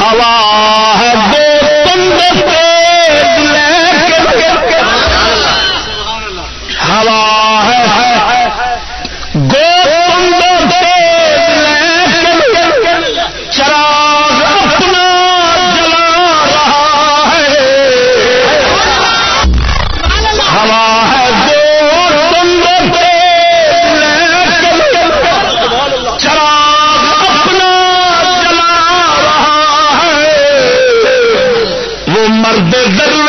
ہوا ہے۔ مرد ضرور